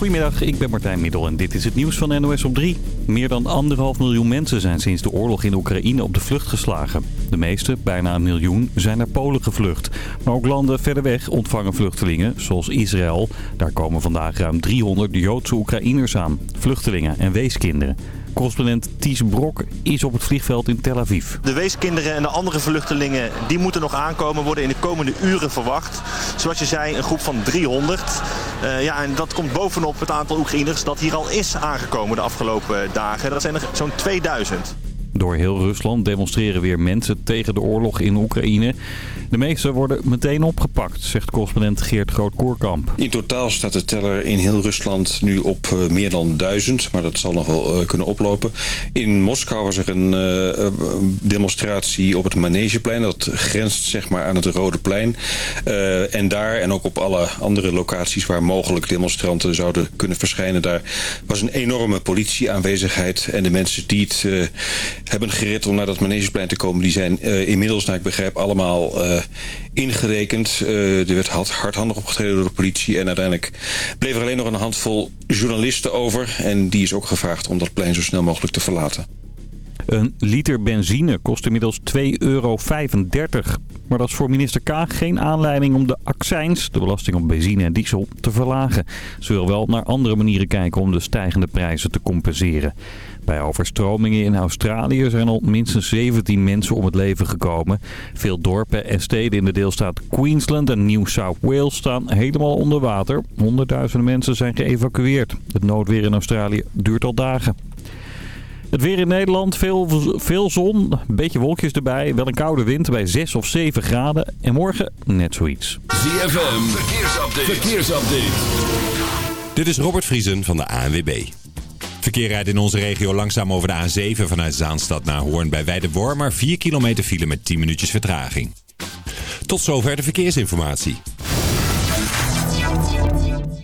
Goedemiddag, ik ben Martijn Middel en dit is het nieuws van NOS op 3. Meer dan anderhalf miljoen mensen zijn sinds de oorlog in Oekraïne op de vlucht geslagen. De meeste, bijna een miljoen, zijn naar Polen gevlucht. Maar ook landen verder weg ontvangen vluchtelingen, zoals Israël. Daar komen vandaag ruim 300 Joodse Oekraïners aan. Vluchtelingen en weeskinderen. Correspondent Ties Brok is op het vliegveld in Tel Aviv. De weeskinderen en de andere vluchtelingen die moeten nog aankomen, worden in de komende uren verwacht. Zoals je zei, een groep van 300. Uh, ja, en dat komt bovenop het aantal Oekraïners dat hier al is aangekomen de afgelopen dagen. Dat zijn er zo'n 2000. Door heel Rusland demonstreren weer mensen tegen de oorlog in Oekraïne. De meeste worden meteen opgepakt, zegt correspondent Geert Groot-Koerkamp. In totaal staat de teller in heel Rusland nu op uh, meer dan duizend, maar dat zal nog wel uh, kunnen oplopen. In Moskou was er een uh, demonstratie op het Manegeplein, dat grenst zeg maar aan het Rode Plein. en daar en ook op alle andere locaties waar mogelijk demonstranten zouden kunnen verschijnen, daar was een enorme politieaanwezigheid. En de mensen die het hebben gered om naar dat Manegeplein te komen, die zijn inmiddels, naar ik begrijp, allemaal ingerekend. Uh, er werd hardhandig opgetreden door de politie. En uiteindelijk bleef er alleen nog een handvol journalisten over. En die is ook gevraagd om dat plein zo snel mogelijk te verlaten. Een liter benzine kost inmiddels 2,35 euro. Maar dat is voor minister Kaag geen aanleiding om de accijns, de belasting op benzine en diesel, te verlagen. Ze wil wel naar andere manieren kijken om de stijgende prijzen te compenseren. Bij overstromingen in Australië zijn al minstens 17 mensen om het leven gekomen. Veel dorpen en steden in de deelstaat Queensland en New South Wales staan helemaal onder water. Honderdduizenden mensen zijn geëvacueerd. Het noodweer in Australië duurt al dagen. Het weer in Nederland, veel, veel zon, een beetje wolkjes erbij. Wel een koude wind bij 6 of 7 graden. En morgen net zoiets. ZFM, verkeersupdate. verkeersupdate. Dit is Robert Vriesen van de ANWB. Verkeer rijdt in onze regio langzaam over de A7 vanuit Zaanstad naar Hoorn bij Weidewormer. 4 kilometer file met 10 minuutjes vertraging. Tot zover de verkeersinformatie.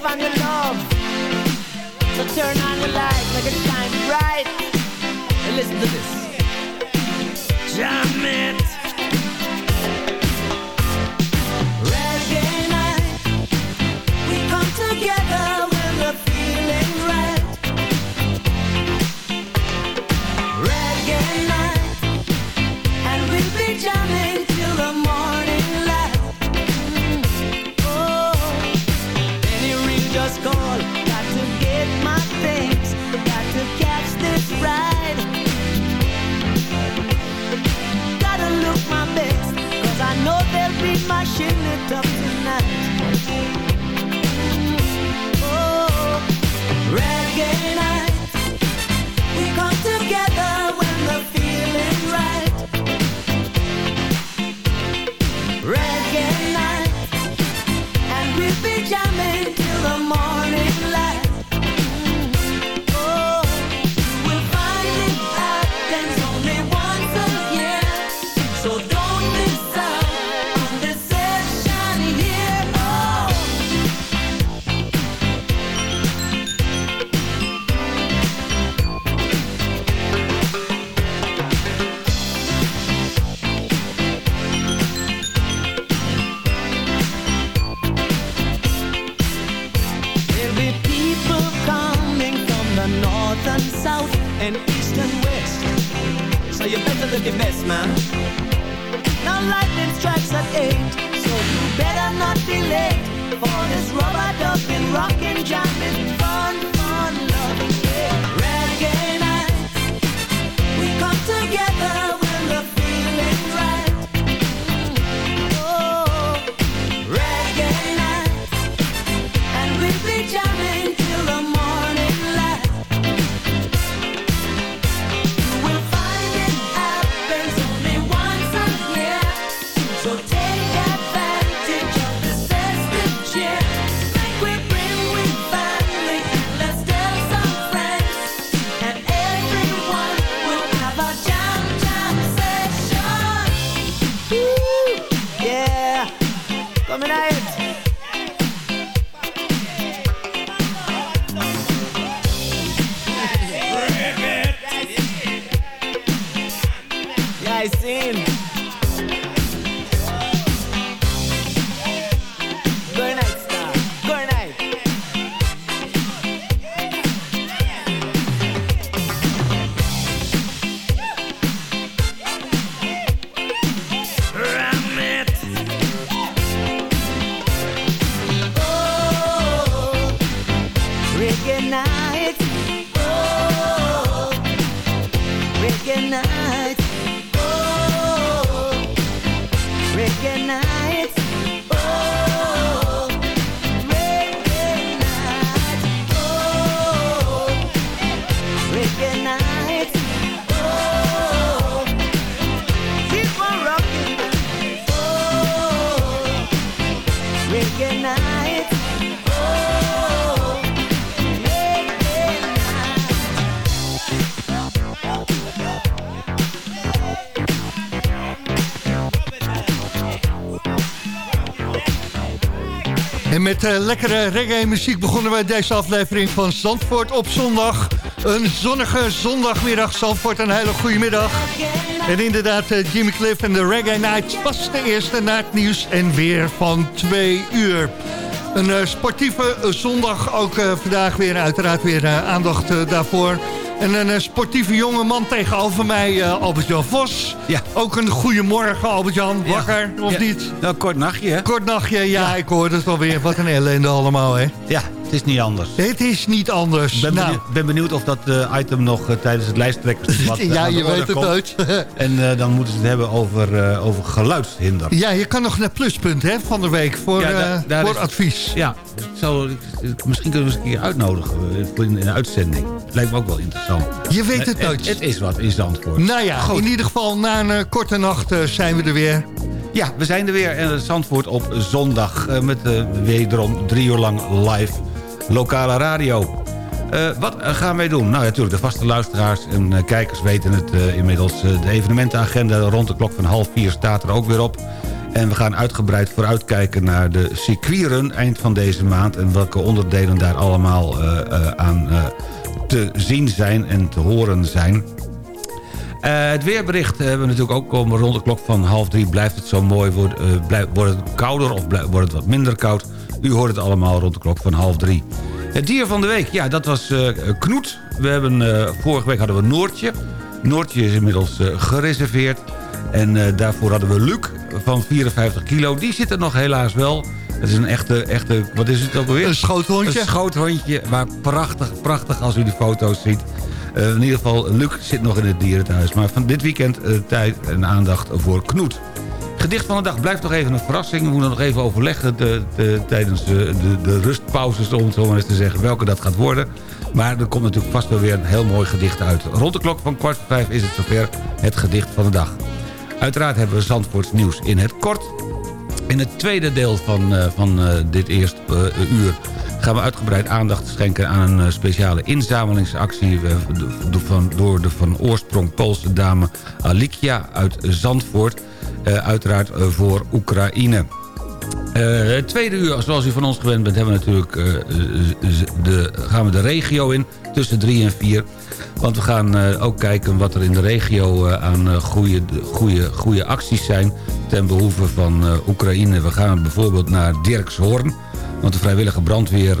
Live on your love. So turn on the light, make it shine bright. And listen to this. Jam it. Yeah, kom eruit. Met eh, lekkere reggae muziek begonnen wij deze aflevering van Zandvoort op zondag. Een zonnige zondagmiddag. Zandvoort, een hele goede middag. En inderdaad, eh, Jimmy Cliff en de Reggae Night was de eerste na het nieuws en weer van twee uur. Een eh, sportieve zondag, ook vandaag weer uiteraard weer aandacht daarvoor. En een eh, sportieve jonge man tegenover mij, eh, Albert-Jan Vos. Ja. Ook een goede morgen, Albert-Jan. Wakker, of Ja. niet? Nou, kort nachtje, hè? Kort nachtje, ja, ik hoor het alweer. Wat een ellende allemaal, hè? Ja, het is niet anders. Het is niet anders. Ik ben, nou, benieuwd, ben benieuwd of dat eh, item nog eh, tijdens het lijsttrekkersdebat eh, ja, de je weet het komt. nooit. En eh, dan moeten ze het hebben over, eh, over geluidshinder. ja, je kan nog naar Pluspunt hè, van de week voor, Ja, eh, daar- daar voor is- advies. Ja, zou, misschien kunnen we ze een keer uitnodigen eh, in, een uitzending. Lijkt me ook wel interessant. Je weet het Eh, nooit. Het, is wat in Zandvoort. Nou ja, Goed. in ieder geval na een eh, korte nacht eh, zijn we er weer. Ja, we zijn er weer in Zandvoort op zondag. eh, met eh, wederom drie uur lang live lokale radio. Eh, wat eh, gaan wij doen? Nou, natuurlijk, de vaste luisteraars en eh, kijkers weten het inmiddels. De evenementenagenda rond de klok van half vier staat er ook weer op. En we gaan uitgebreid vooruitkijken naar de circuitrun eind van deze maand... en welke onderdelen daar allemaal aan te zien zijn en te horen zijn. Het weerbericht hebben we natuurlijk ook komen rond de klok van half drie. Blijft het zo mooi? Wordt, wordt het kouder of wordt het wat minder koud? U hoort het allemaal rond de klok van half drie. Het dier van de week, ja, dat was eh, Knoet. We hebben, eh, vorige week hadden we Noortje. Noortje is inmiddels eh, gereserveerd. En daarvoor hadden we Luc van 54 kilo. Die zit er nog helaas wel. Het is een echte, echte wat is het ook alweer? Een schoothondje. Een schoothondje, maar prachtig, prachtig als u die foto's ziet. In ieder geval, Luc zit nog in het dierenthuis. Maar van dit weekend tijd en aandacht voor Knoet. Gedicht van de dag blijft nog even een verrassing. We moeten nog even overleggen de, de- tijdens de, de, de rustpauzes... om het zo maar eens te zeggen welke dat gaat worden. Maar er komt natuurlijk vast wel weer een heel mooi gedicht uit. Rond de klok van kwart voor vijf is het zover het gedicht van de dag. Uiteraard hebben we Zandvoorts nieuws in het kort. In het tweede deel van, eh, van eh, dit eerste eh, uur gaan we uitgebreid aandacht schenken aan een eh, speciale inzamelingsactie eh, door de van oorsprong Poolse dame Alikia uit Zandvoort. Eh, uiteraard eh, voor Oekraïne. Eh, het tweede uur, zoals u van ons gewend bent, hebben we natuurlijk, de, gaan we de regio in tussen drie en vier. Want we gaan ook kijken wat er in de regio aan goede, goede, goede acties zijn ten behoeve van Oekraïne. We gaan bijvoorbeeld naar Dirkshoorn. Want de vrijwillige brandweer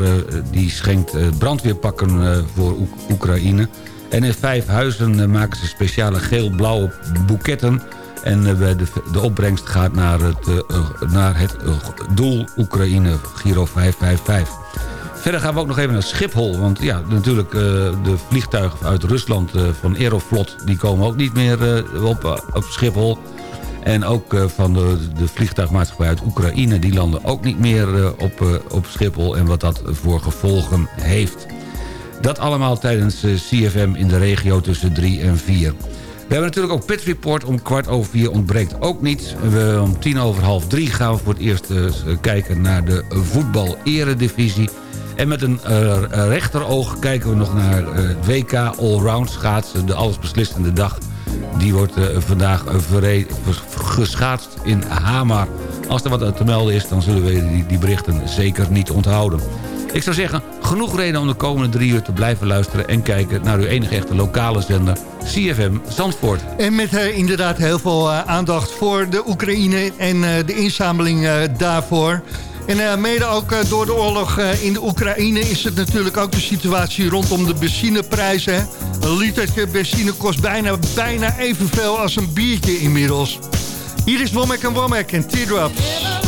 die schenkt brandweerpakken voor Oek- Oekraïne. En in vijf huizen maken ze speciale geel-blauwe boeketten. En eh, de, de opbrengst gaat naar het, eh, eh, naar het doel Oekraïne, Giro 555. Verder gaan we ook nog even naar Schiphol. Want ja, natuurlijk, de vliegtuigen uit Rusland van Aeroflot... die komen ook niet meer op, op Schiphol. En ook van de, de vliegtuigmaatschappij uit Oekraïne... die landen ook niet meer op, op Schiphol. En wat dat voor gevolgen heeft. Dat allemaal tijdens CFM in de regio tussen 3 en 4. We hebben natuurlijk ook Pit Report om kwart over vier ontbreekt ook niet. We, om tien over half drie gaan we voor het eerst eh, kijken naar de voetbal-eredivisie. En met een eh, rechteroog kijken we nog naar eh, het WK Allround schaatsen. De allesbeslissende dag. Die wordt vandaag geschaatst in Hamar Als er wat te melden is, dan zullen we die berichten zeker niet onthouden. Ik zou zeggen, genoeg reden om de komende drie uur te blijven luisteren... en kijken naar uw enige echte lokale zender, CFM Zandvoort. En met uh, inderdaad heel veel uh, aandacht voor de Oekraïne en uh, de inzameling daarvoor. En mede ook door de oorlog in de Oekraïne is het natuurlijk ook de situatie rondom de benzineprijzen. Een litertje benzine kost bijna, bijna evenveel als een biertje inmiddels. Hier is Womack en Womack en Teardrops.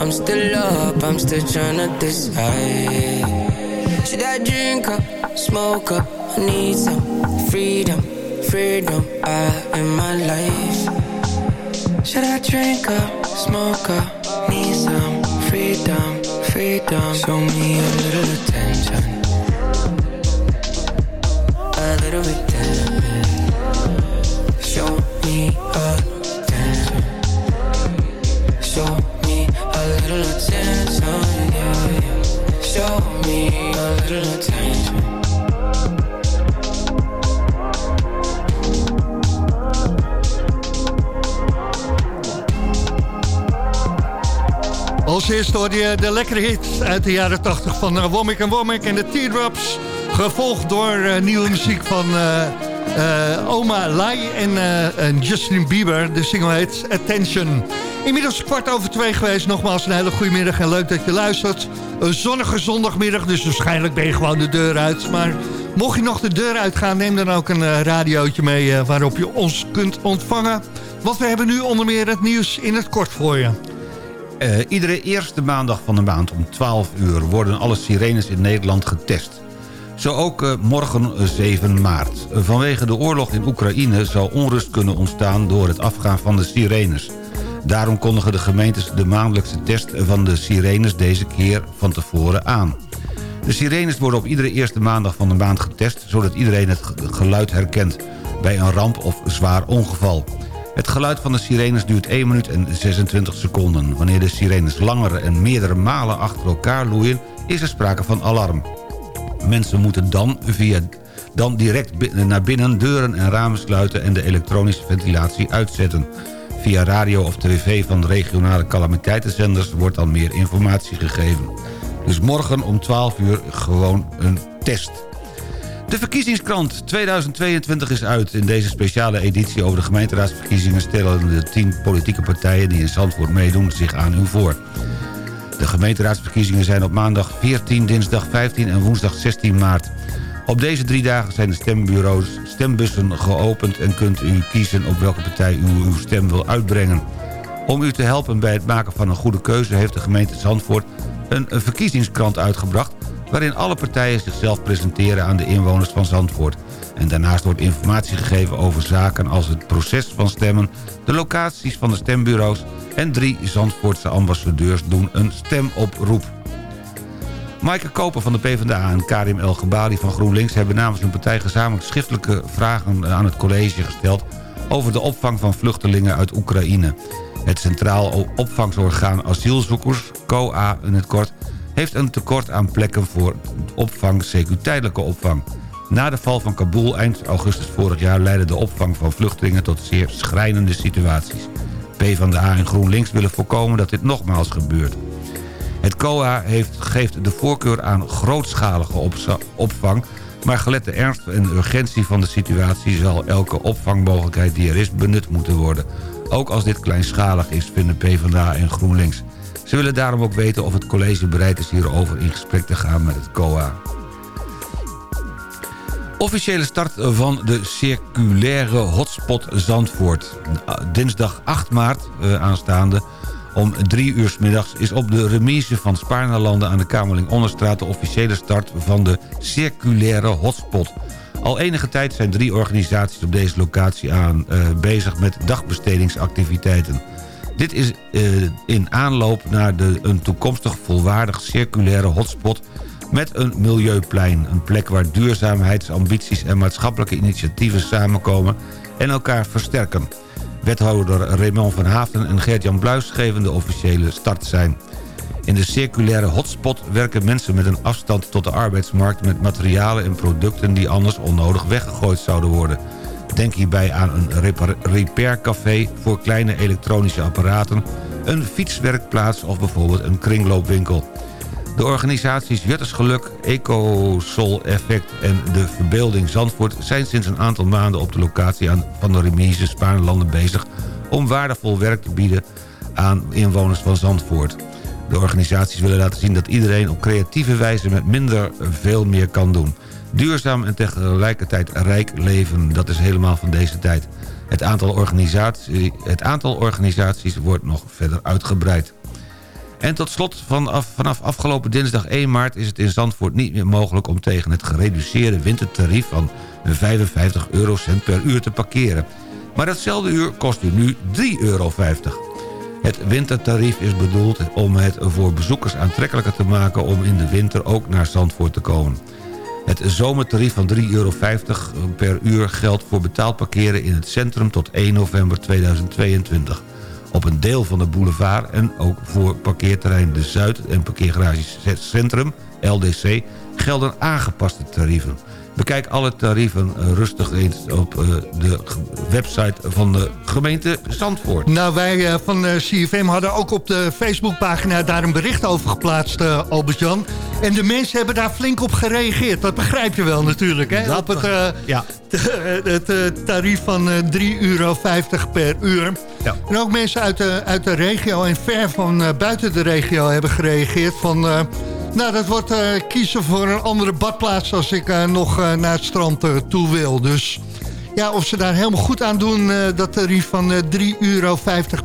I'm still up, I'm still trying to decide. Should I drink up, smoke up? I need some freedom, freedom uh, in my life. Should I drink up, smoke up? Need some freedom, freedom. Show me a little attention, a little bit Als eerste hoorde je de lekkere hit uit de jaren 80 van uh, en Womack en de Teardrops. Gevolgd door uh, nieuwe muziek van uh, Oma Lai en, en, Justin Bieber. De single heet Attention. Inmiddels kwart over twee geweest. Nogmaals een hele goede middag en leuk dat je luistert. Een zonnige zondagmiddag, dus waarschijnlijk ben je gewoon de deur uit. Maar mocht je nog de deur uitgaan, neem dan ook een radiootje mee... waarop je ons kunt ontvangen. Want we hebben nu onder meer het nieuws in het kort voor je. Uh, iedere eerste maandag van de maand om 12 uur worden alle sirenes in Nederland getest. Zo ook morgen 7 maart. Vanwege de oorlog in Oekraïne zou onrust kunnen ontstaan door het afgaan van de sirenes. Daarom kondigen de gemeentes de maandelijkse test van de sirenes deze keer van tevoren aan. De sirenes worden op iedere eerste maandag van de maand getest... zodat iedereen het geluid herkent bij een ramp of zwaar ongeval. Het geluid van de sirenes duurt 1 minuut en 26 seconden. Wanneer de sirenes langer en meerdere malen achter elkaar loeien... is er sprake van alarm. Mensen moeten dan, via, dan direct naar binnen deuren en ramen sluiten... en de elektronische ventilatie uitzetten. Via radio of tv van regionale calamiteitenzenders... wordt dan meer informatie gegeven. Dus morgen om 12 uur gewoon een test. De verkiezingskrant 2022 is uit. In deze speciale editie over de gemeenteraadsverkiezingen... stellen de tien politieke partijen die in Zandvoort meedoen zich aan u voor. De gemeenteraadsverkiezingen zijn op maandag 14, dinsdag 15 en woensdag 16 maart. Op deze drie dagen zijn de stembureaus stembussen geopend... en kunt u kiezen op welke partij u uw stem wil uitbrengen. Om u te helpen bij het maken van een goede keuze... heeft de gemeente Zandvoort een verkiezingskrant uitgebracht waarin alle partijen zichzelf presenteren aan de inwoners van Zandvoort. En daarnaast wordt informatie gegeven over zaken als het proces van stemmen... de locaties van de stembureaus en drie Zandvoortse ambassadeurs doen een stemoproep. Maaike Koper van de PvdA en Karim El Gebali van GroenLinks... hebben namens hun partij gezamenlijk schriftelijke vragen aan het college gesteld... over de opvang van vluchtelingen uit Oekraïne. Het Centraal Opvangsorgaan Asielzoekers, COA in het kort heeft een tekort aan plekken voor opvang, CQ tijdelijke opvang. Na de val van Kabul eind augustus vorig jaar leidde de opvang van vluchtelingen tot zeer schrijnende situaties. PvdA en GroenLinks willen voorkomen dat dit nogmaals gebeurt. Het COA heeft, geeft de voorkeur aan grootschalige opvang... maar gelet de ernst en urgentie van de situatie... zal elke opvangmogelijkheid die er is benut moeten worden. Ook als dit kleinschalig is, vinden PvdA en GroenLinks. Ze willen daarom ook weten of het college bereid is hierover in gesprek te gaan met het COA. Officiële start van de circulaire hotspot Zandvoort. Dinsdag 8 maart uh, aanstaande om 3 uur middags is op de remise van Spaarnelanden aan de Kamerling Onderstraat de officiële start van de circulaire hotspot. Al enige tijd zijn drie organisaties op deze locatie aan uh, bezig met dagbestedingsactiviteiten. Dit is eh, in aanloop naar de, een toekomstig volwaardig circulaire hotspot met een milieuplein. Een plek waar duurzaamheidsambities en maatschappelijke initiatieven samenkomen en elkaar versterken. Wethouder Raymond van Haften en Gert-Jan Bluis geven de officiële start zijn. In de circulaire hotspot werken mensen met een afstand tot de arbeidsmarkt... met materialen en producten die anders onnodig weggegooid zouden worden. Denk hierbij aan een repaircafé voor kleine elektronische apparaten... een fietswerkplaats of bijvoorbeeld een kringloopwinkel. De organisaties Juttersgeluk, Ecosol Effect en de Verbeelding Zandvoort... zijn sinds een aantal maanden op de locatie aan, van de remise Spaarlanden bezig... om waardevol werk te bieden aan inwoners van Zandvoort. De organisaties willen laten zien dat iedereen op creatieve wijze... met minder veel meer kan doen. Duurzaam en tegelijkertijd rijk leven, dat is helemaal van deze tijd. Het aantal, het aantal organisaties wordt nog verder uitgebreid. En tot slot, vanaf, vanaf afgelopen dinsdag 1 maart... is het in Zandvoort niet meer mogelijk om tegen het gereduceerde wintertarief... van 55 eurocent per uur te parkeren. Maar datzelfde uur kost u nu 3,50 euro. Het wintertarief is bedoeld om het voor bezoekers aantrekkelijker te maken... om in de winter ook naar Zandvoort te komen. Het zomertarief van 3,50 euro per uur geldt voor betaald parkeren in het centrum tot 1 november 2022 op een deel van de boulevard... en ook voor parkeerterrein De Zuid en parkeergarage Centrum, LDC... gelden aangepaste tarieven. Bekijk alle tarieven eh, rustig eens op eh, de website van de gemeente Zandvoort. Nou, wij eh, van CFM hadden ook op de Facebookpagina daar een bericht over geplaatst, Albert-Jan. En de mensen hebben daar flink op gereageerd. Dat begrijp je wel natuurlijk, hè? Dat op het, Ja. Het eh, tarief van eh 3,50 euro per uur. Ja. En ook mensen uit de, uit de regio en ver van eh, buiten de regio hebben gereageerd van... eh, nou, dat wordt eh, kiezen voor een andere badplaats als ik eh, nog eh, naar het strand eh, toe wil. Dus ja, of ze daar helemaal goed aan doen, eh, dat tarief van eh 3,50 euro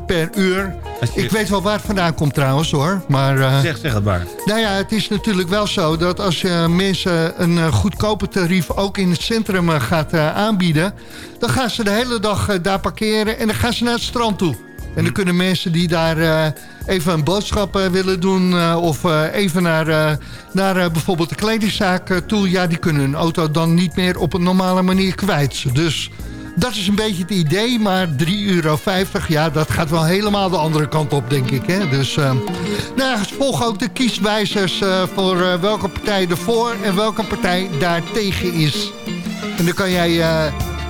per uur. Je- Ik weet wel waar het vandaan komt trouwens hoor. Maar eh, Zeg, zeg het maar. nou ja, het is natuurlijk wel zo dat als je mensen een goedkope tarief ook in het centrum gaat aanbieden, dan gaan ze de hele dag daar parkeren en dan gaan ze naar het strand toe. En dan kunnen mensen die daar eh, even een boodschap eh, willen doen... eh, of even naar, naar bijvoorbeeld de kledingzaak toe... ja, die kunnen hun auto dan niet meer op een normale manier kwijt. Dus dat is een beetje het idee, maar 3,50 euro, ja, dat gaat wel helemaal de andere kant op, denk ik. Hè? Dus, volg ook de kieswijzers voor welke partij ervoor en welke partij daartegen is. En dan kan jij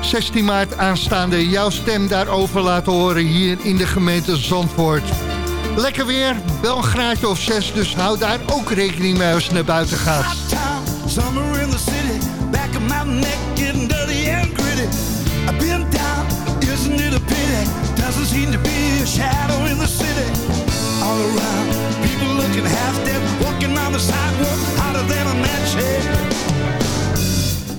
16 maart aanstaande jouw stem daarover laten horen hier in de gemeente Zandvoort. Lekker weer, wel een graadje of 6, dus hou daar ook rekening mee als je naar buiten gaat. I've been down, isn't it a pity? Doesn't seem to be a shadow in the city. All around, people looking half dead, walking on the sidewalk, hotter than a match head.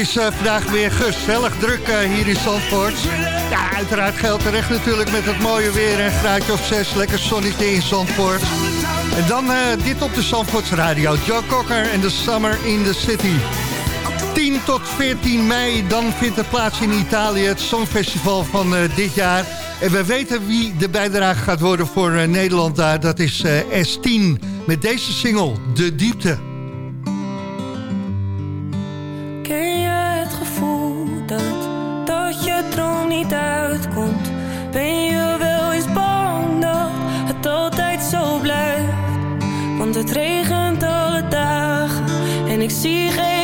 is eh, vandaag weer gezellig druk eh, hier in Zandvoort. Ja, uiteraard geldt terecht natuurlijk met het mooie weer. Een graadje of zes, lekker zonnetje in Zandvoort. En dan eh, dit op de Zandvoorts Radio. Joe Cocker en The Summer in the City. 10 tot 14 mei, dan vindt er plaats in Italië het Songfestival van dit jaar. En we weten wie de bijdrage gaat worden voor Nederland daar. Dat is eh, S10 met deze single, De Diepte. Zie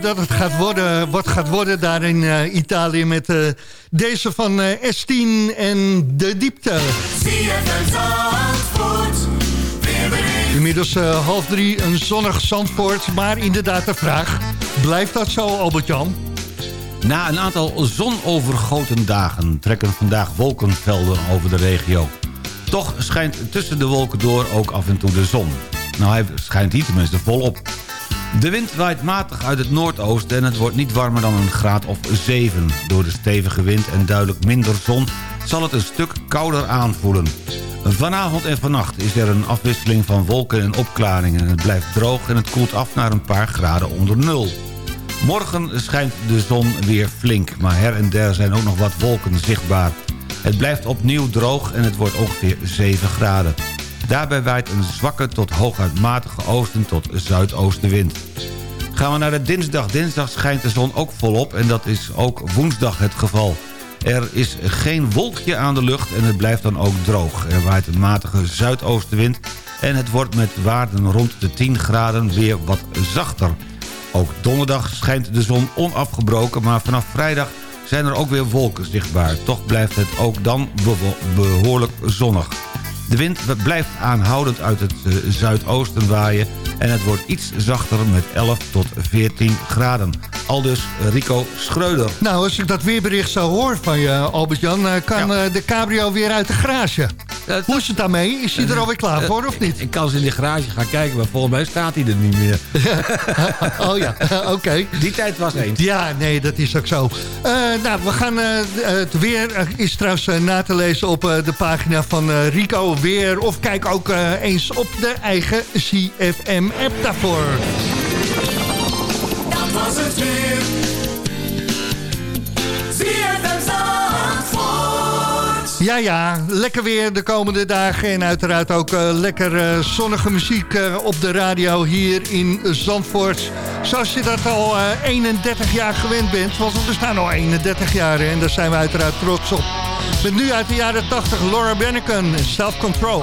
dat het gaat worden, wat gaat worden daar in eh, Italië... met eh, deze van eh, S10 en de diepte. Inmiddels half drie, een zonnig Zandvoort. Maar inderdaad de vraag, blijft dat zo, Albert-Jan? Na een aantal zonovergoten dagen trekken vandaag wolkenvelden over de regio. Toch schijnt tussen de wolken door ook af en toe de zon. Nou, hij schijnt hier tenminste volop. De wind waait matig uit het noordoosten en het wordt niet warmer dan een graad of 7. Door de stevige wind en duidelijk minder zon zal het een stuk kouder aanvoelen. Vanavond en vannacht is er een afwisseling van wolken en opklaringen. Het blijft droog en het koelt af naar een paar graden onder nul. Morgen schijnt de zon weer flink, maar her en der zijn ook nog wat wolken zichtbaar. Het blijft opnieuw droog en het wordt ongeveer 7 graden. Daarbij waait een zwakke tot hooguit matige oosten tot zuidoostenwind. Gaan we naar de dinsdag. Dinsdag schijnt de zon ook volop en dat is ook woensdag het geval. Er is geen wolkje aan de lucht en het blijft dan ook droog. Er waait een matige zuidoostenwind en het wordt met waarden rond de 10 graden weer wat zachter. Ook donderdag schijnt de zon onafgebroken, maar vanaf vrijdag zijn er ook weer wolken zichtbaar. Toch blijft het ook dan beho- behoorlijk zonnig. De wind blijft aanhoudend uit het eh, zuidoosten waaien... en het wordt iets zachter met 11 tot 14 graden. Aldus Rico Schreuder. Nou, als ik dat weerbericht zo hoor van je, Albert-Jan... kan eh, de cabrio weer uit de garage. Hoe is het daarmee? Is hij er alweer klaar voor of niet? Ik kan eens in die garage gaan kijken, maar volgens mij staat hij er niet meer. oh ja, oké. Die tijd was eens. Ja, nee, dat is ook zo. Eh, nou, we gaan, eh, het weer is trouwens eh, na te lezen op eh, de pagina van eh, Rico Weer. Of kijk ook eh, eens op de eigen CFM-app daarvoor. Dat was het weer. Ja, ja, lekker weer de komende dagen. En uiteraard ook eh, lekker eh, zonnige muziek eh, op de radio hier in Zandvoort. Zoals je dat al eh, 31 jaar gewend bent. Want we bestaan al 31 jaar en daar zijn we uiteraard trots op. Met nu uit de jaren 80 Laura Bennigan, Self Control.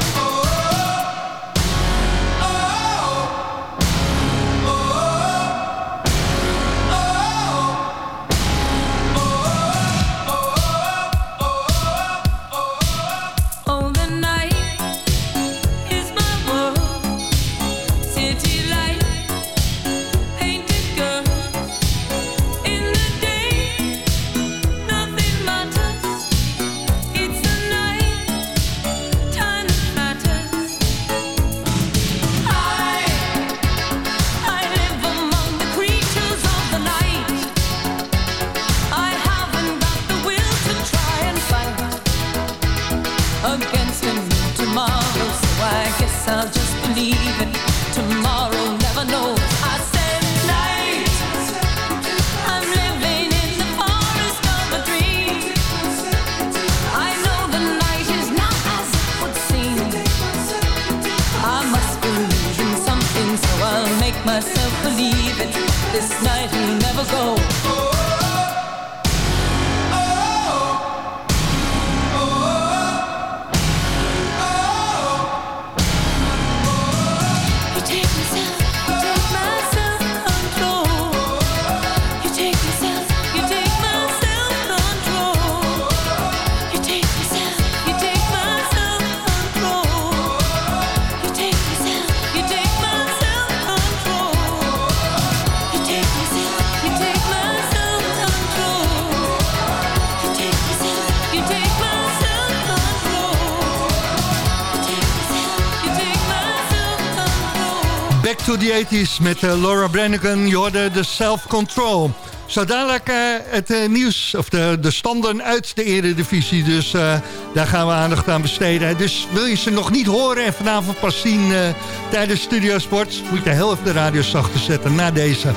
to the 80s met eh, Laura Brannigan. Je de self-control. Zo dadelijk eh, het eh, nieuws, of de, de standen uit de eredivisie. Dus daar gaan we aandacht aan besteden. Dus wil je ze nog niet horen en vanavond pas zien tijdens Studio Sport... moet je de helft de radio zachter zetten na deze.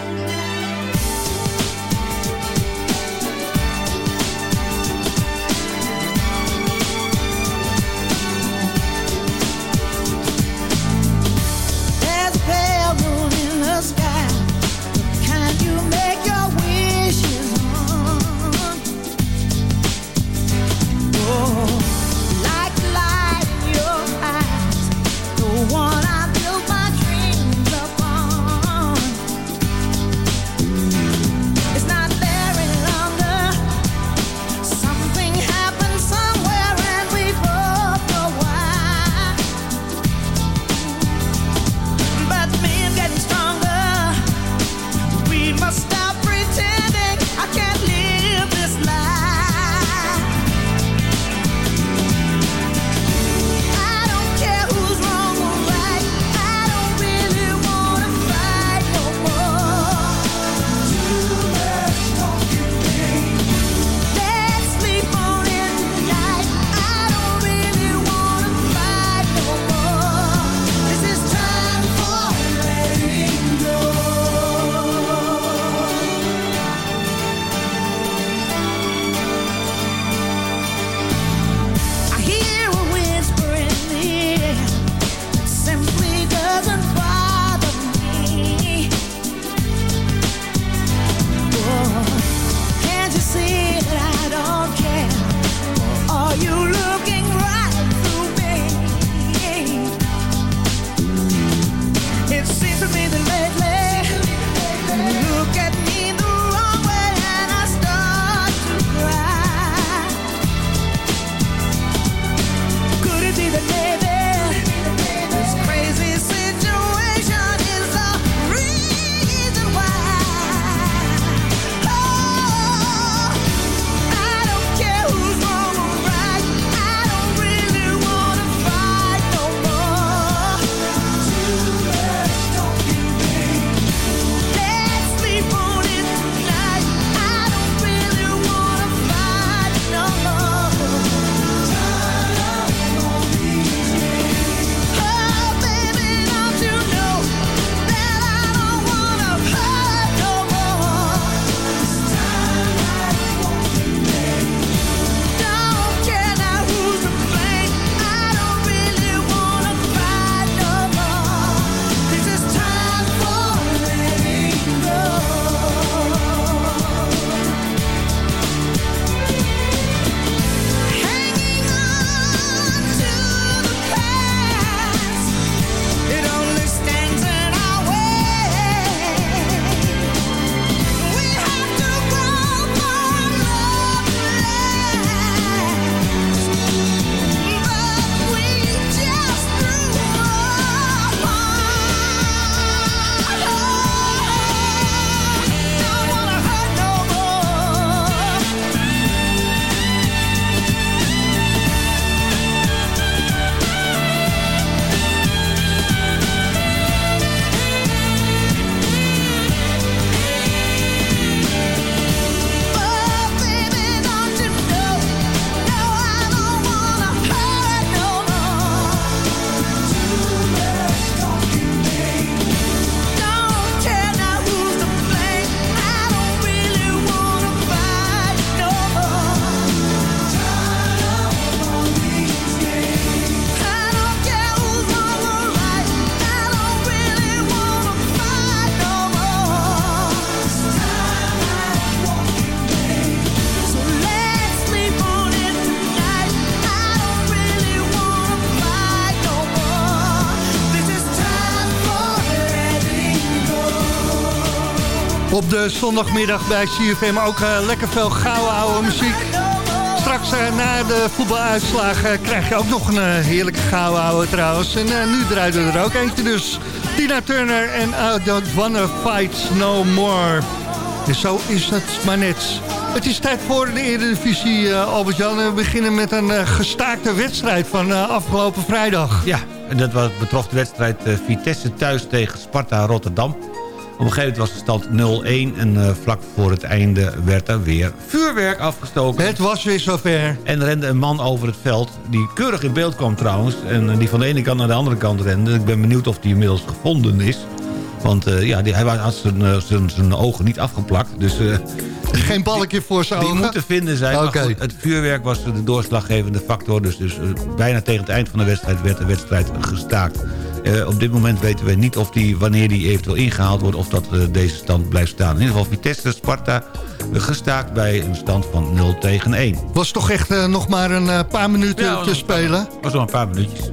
zondagmiddag bij CFM ook eh, lekker veel gouden oude muziek. Straks eh, na de voetbaluitslagen eh, krijg je ook nog een heerlijke gouden oude trouwens. En nu draaien we er ook eentje dus. Tina Turner en I Don't Wanna Fight No More. En zo is het maar net. Het is tijd voor de Eredivisie, uh, Albert-Jan. We beginnen met een gestaakte wedstrijd van afgelopen vrijdag. Ja, en dat was betrof de wedstrijd Vitesse thuis tegen Sparta Rotterdam. Op een gegeven moment was de stand 0-1 en eh, vlak voor het einde werd er weer vuurwerk afgestoken. Het was weer zover. En rende een man over het veld, die keurig in beeld kwam trouwens... en eh, die van de ene kant naar de andere kant rende. Ik ben benieuwd of die inmiddels gevonden is. Want eh, ja, die, hij had zijn, zijn, zijn ogen niet afgeplakt. Dus Geen balkje voor zijn die ogen? moeten vinden zijn. Goed, het vuurwerk was de doorslaggevende factor. Dus, dus bijna tegen het eind van de wedstrijd werd de wedstrijd gestaakt. Eh, op dit moment weten we niet of die, wanneer die eventueel ingehaald wordt... of dat eh, deze stand blijft staan. In ieder geval Vitesse Sparta eh, gestaakt bij een stand van 0 tegen 1. Was toch echt nog maar een paar minuten Ja, te spelen? was nog een paar minuutjes.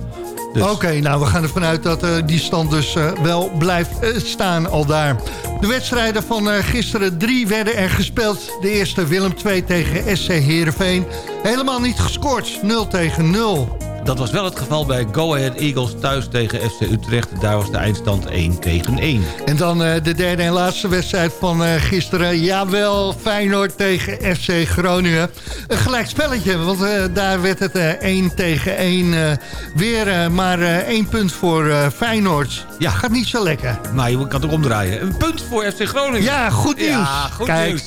Dus- Oké, nou we gaan ervan uit dat die stand dus wel blijft staan al daar. De wedstrijden van gisteren drie werden er gespeeld. De eerste Willem 2 tegen SC Heerenveen. Helemaal niet gescoord, 0 tegen 0. Dat was wel het geval bij Go Ahead Eagles thuis tegen FC Utrecht. Daar was de eindstand 1 tegen 1. En dan eh, de derde en laatste wedstrijd van eh, gisteren. Jawel, Feyenoord tegen FC Groningen. Een gelijk spelletje, want eh, daar werd het eh 1 tegen 1. eh, weer maar eh, één punt voor Feyenoord. Ja, gaat niet zo lekker. Maar je kan het ook omdraaien. Een punt voor FC Groningen. Ja, goed nieuws. Ja, goed Kijk. nieuws.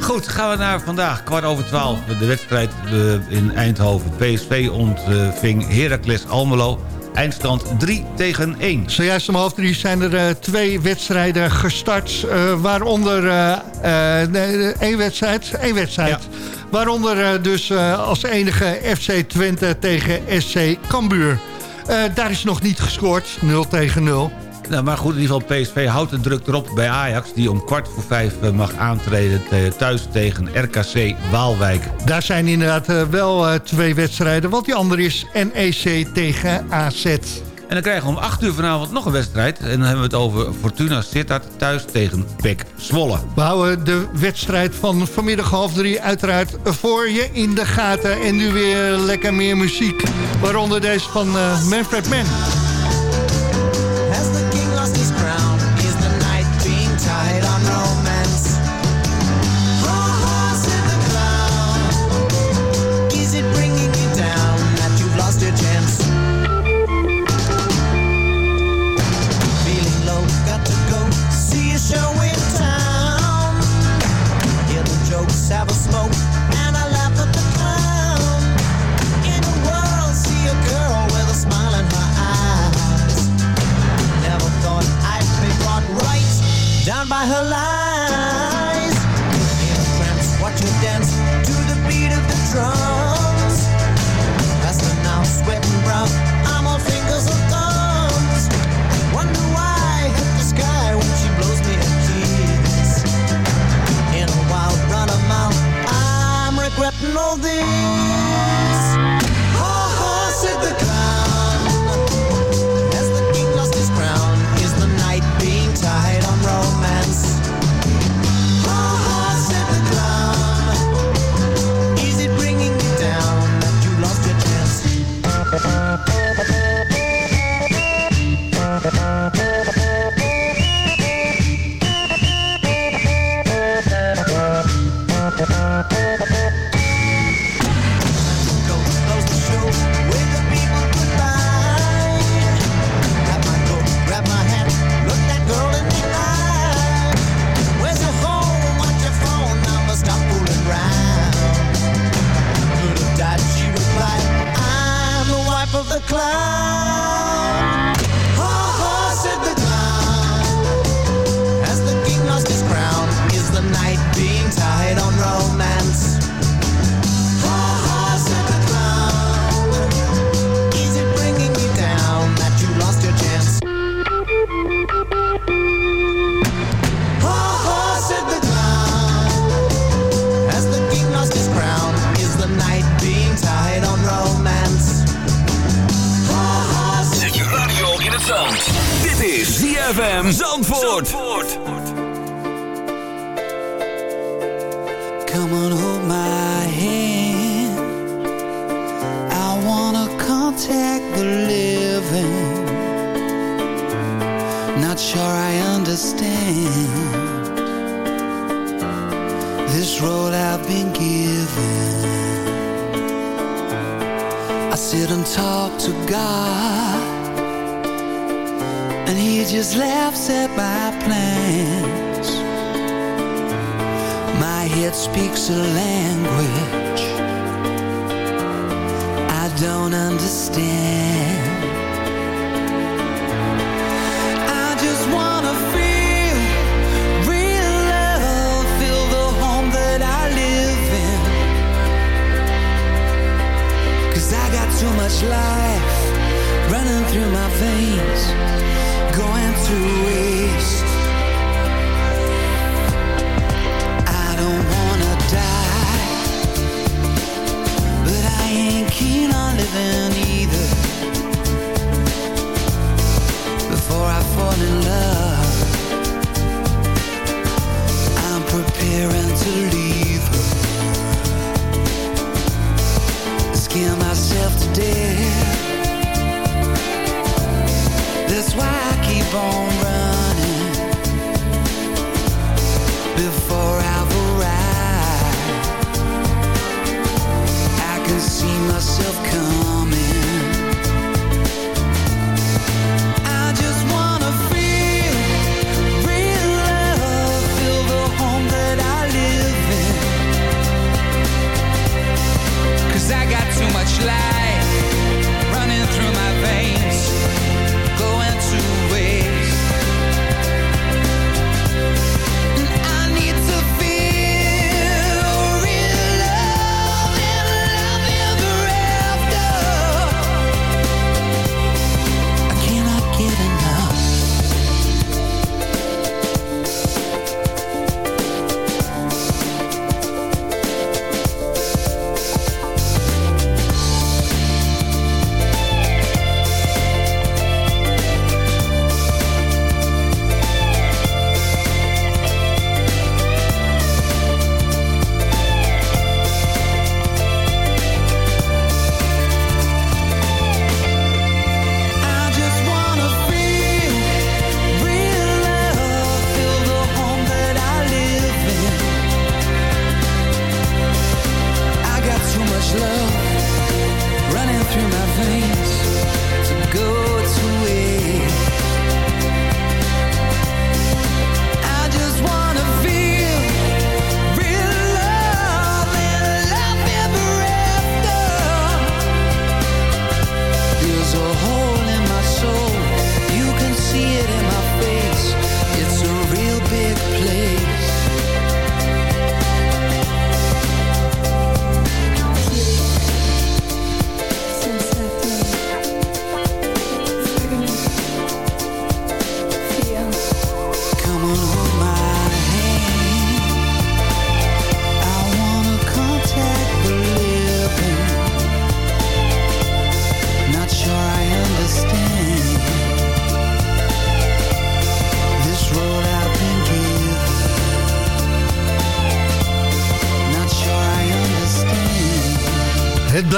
Goed, gaan we naar vandaag, kwart over twaalf. De wedstrijd eh, in Eindhoven. PSV ontving Heracles Almelo. Eindstand 3 tegen 1. Zojuist om half drie zijn er eh, twee wedstrijden gestart. eh, waaronder eh, nee, één wedstrijd. één wedstrijd. Waaronder dus als enige FC Twente tegen SC Cambuur. Daar is nog niet gescoord. 0 tegen 0. Nou, maar goed, in ieder geval PSV houdt de druk erop bij Ajax... die om kwart voor vijf eh, mag aantreden te- thuis tegen RKC Waalwijk. Daar zijn inderdaad eh, wel eh, twee wedstrijden. Want die andere is NEC tegen AZ. En dan krijgen we om 8 uur vanavond nog een wedstrijd. En dan hebben we het over Fortuna Sittard thuis tegen PEC Zwolle. We houden de wedstrijd van vanmiddag half drie uiteraard voor je in de gaten. En nu weer lekker meer muziek. Waaronder deze van eh, Manfred Mann.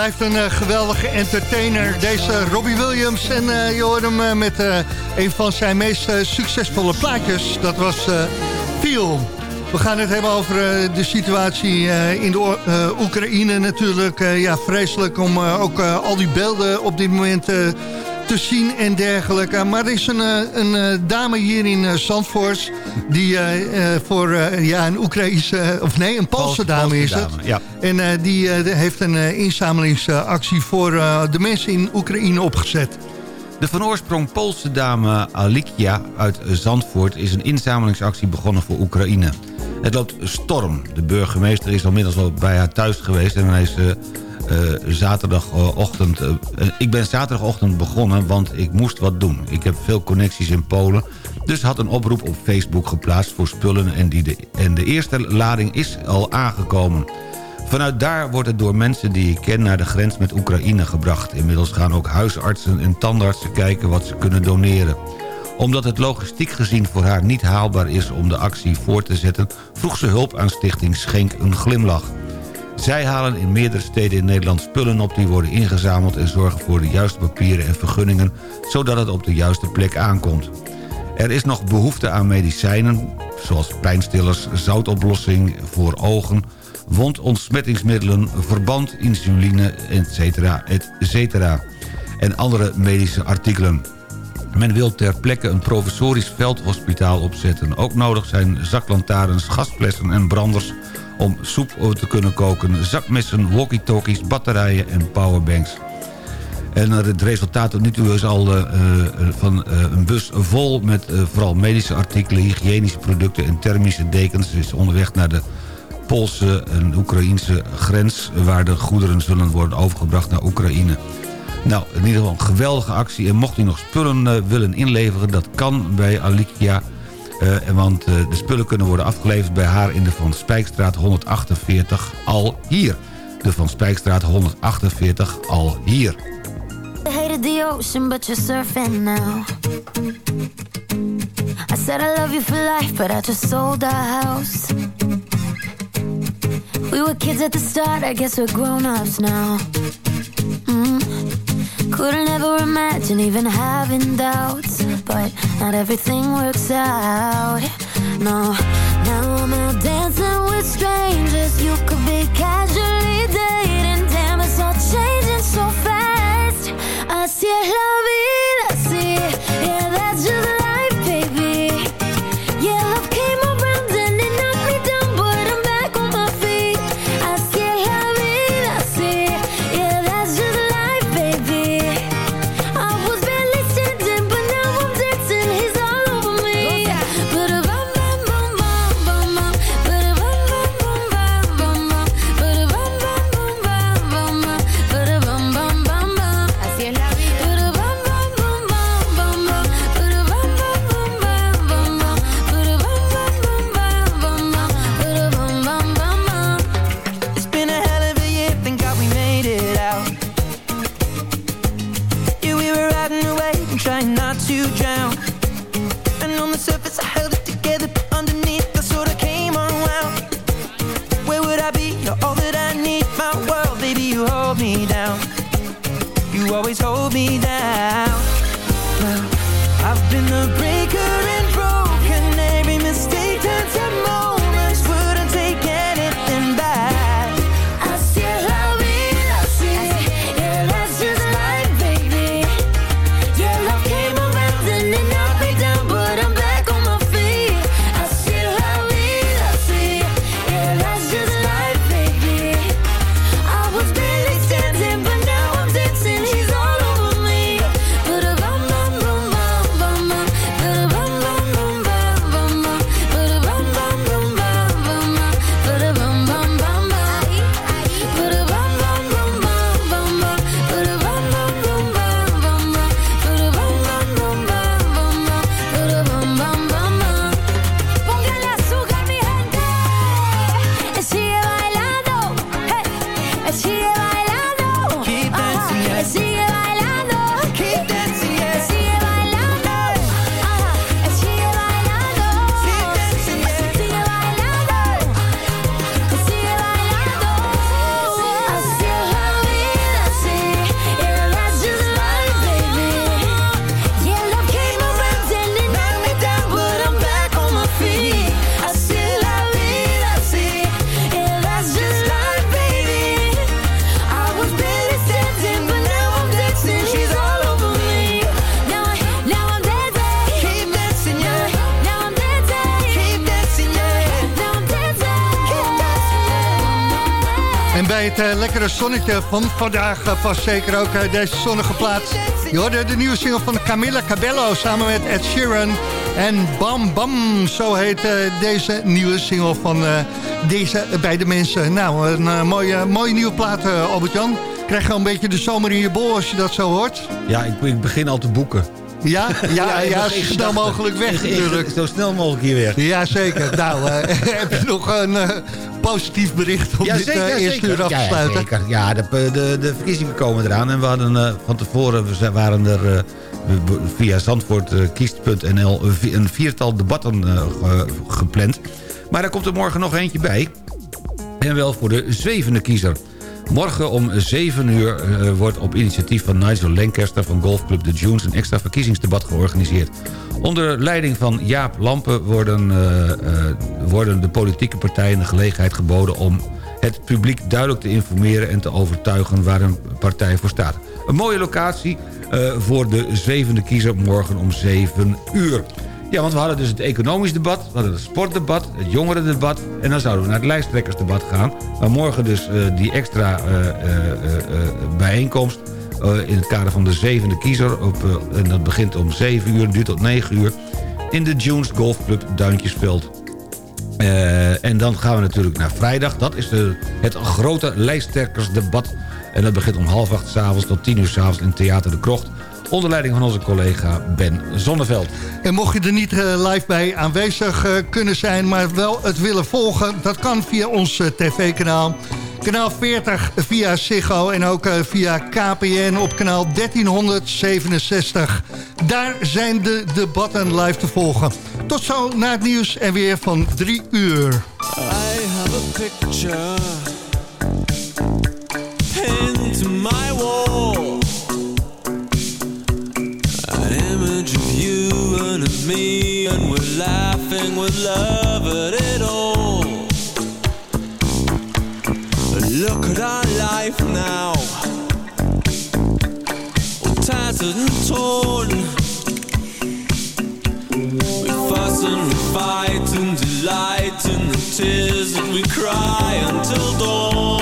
Blijft een eh, geweldige entertainer, deze Robbie Williams. En eh, je hoort hem eh, met een van zijn meest succesvolle plaatjes. Dat was Feel. We gaan het hebben over de situatie in de Oekraïne natuurlijk. Ja, vreselijk om ook al die beelden op dit moment te zien en dergelijke. Maar er is een, eh, een eh, dame hier in eh, Zandvoort... die voor ja, een Oekraïnse... of nee, een Poolse Poolse- dame is het. ja. En die heeft een inzamelingsactie voor de mensen in Oekraïne opgezet. De van oorsprong Poolse dame Alikia uit Zandvoort... is een inzamelingsactie begonnen voor Oekraïne. Het loopt storm. De burgemeester is al inmiddels al bij haar thuis geweest... en hij is eh, zaterdagochtend... eh, eh, ik ben zaterdagochtend begonnen, want ik moest wat doen. Ik heb veel connecties in Polen... dus had een oproep op Facebook geplaatst voor spullen... en, die de, en de eerste lading is al aangekomen... Vanuit daar wordt het door mensen die ik ken naar de grens met Oekraïne gebracht. Inmiddels gaan ook huisartsen en tandartsen kijken wat ze kunnen doneren. Omdat het logistiek gezien voor haar niet haalbaar is om de actie voor te zetten... vroeg ze hulp aan stichting Schenk een Glimlach. Zij halen in meerdere steden in Nederland spullen op die worden ingezameld... en zorgen voor de juiste papieren en vergunningen... zodat het op de juiste plek aankomt. Er is nog behoefte aan medicijnen, zoals pijnstillers, zoutoplossing voor ogen wondontsmettingsmiddelen, verband, insuline, etc. etc. en andere medische artikelen. Men wil ter plekke een provisorisch veldhospitaal opzetten. Ook nodig zijn zaklantaarns, gasflessen en branders om soep te kunnen koken... zakmessen, walkie-talkies, batterijen en powerbanks. En het resultaat tot nu toe is al eh, eh, van eh, een bus vol met vooral medische artikelen, hygiënische producten en thermische dekens. Is onderweg naar de Poolse en Oekraïnse grens... waar de goederen zullen worden overgebracht naar Oekraïne. Nou, in ieder geval een geweldige actie. En mocht u nog spullen willen inleveren, dat kan bij Alikia. Eh, want eh, de spullen kunnen worden afgeleverd bij haar in de Van Spijkstraat 148 al hier. De Van Spijkstraat 148 al hier. I hated the ocean, but you're surfing now. I said I love you for life, but I just sold our house. We were kids at the start, I guess we're grown-ups now. Couldn't ever imagine even having doubts, but not everything works out. No, now I'm out dancing with strangers. You could be casually dating, damn, it's all changing so fast. I Así es la vida, yeah, that's just Eh, lekkere zonnetje van vandaag uh, past zeker ook eh, deze zonnige plaats. Je de nieuwe single van Camilla Cabello samen met Ed Sheeran. En Bam Bam, zo heet eh, deze nieuwe single van eh, deze beide mensen. Nou, een eh, mooie, mooie nieuwe plaat, eh, Albert-Jan. Krijg je al een beetje de zomer in je bol als je dat zo hoort? Ja, ik begin al te boeken. Ja, ja, ik ja, zo snel mogelijk weg natuurlijk. Zo snel mogelijk hier weg. Ja, zeker. Nou, eh, heb je nog een eh, positief bericht om Ja, dit zeker, eh, eerste zeker. uur af te sluiten? Ja, de, de, de verkiezingen komen eraan. En we hadden van tevoren, we waren er via zandvoortkiest.nl een viertal debatten ge- gepland. Maar daar komt er morgen nog eentje bij. En wel voor de zevende kiezer. Morgen om 7 uur eh, wordt op initiatief van Nigel Lancaster van Golfclub de Dunes... een extra verkiezingsdebat georganiseerd. Onder leiding van Jaap Lampen worden, eh, eh, worden de politieke partijen de gelegenheid geboden... om het publiek duidelijk te informeren en te overtuigen waar een partij voor staat. Een mooie locatie, voor de zevende kiezer morgen om 7 uur. Ja, want we hadden dus het economisch debat, we hadden het sportdebat, het jongerendebat... en dan zouden we naar het lijsttrekkersdebat gaan. Maar morgen dus eh, die extra eh, eh, bijeenkomst... in het kader van de zevende kiezer. Op, en dat begint om 7 uur, duurt tot 9 uur... in de Dunes Golfclub Duintjesveld. Eh, en dan gaan we natuurlijk naar vrijdag. Dat is de, het grote lijsttrekkersdebat. En dat begint om half acht s'avonds tot tien uur s'avonds in Theater de Krocht. Onder leiding van onze collega Ben Zonneveld. En mocht je er niet eh, live bij aanwezig eh, kunnen zijn... maar wel het willen volgen, dat kan via ons eh, tv-kanaal. Kanaal 40 via Ziggo en ook via KPN op kanaal 1367. Daar zijn de debatten live te volgen. Tot zo na het nieuws en weer van 3 uur. I have a picture pinned to my and me, and we're laughing with love at it all. Look at our life now, all tattered and torn. We fuss and we fight and delight in the tears that we cry until dawn.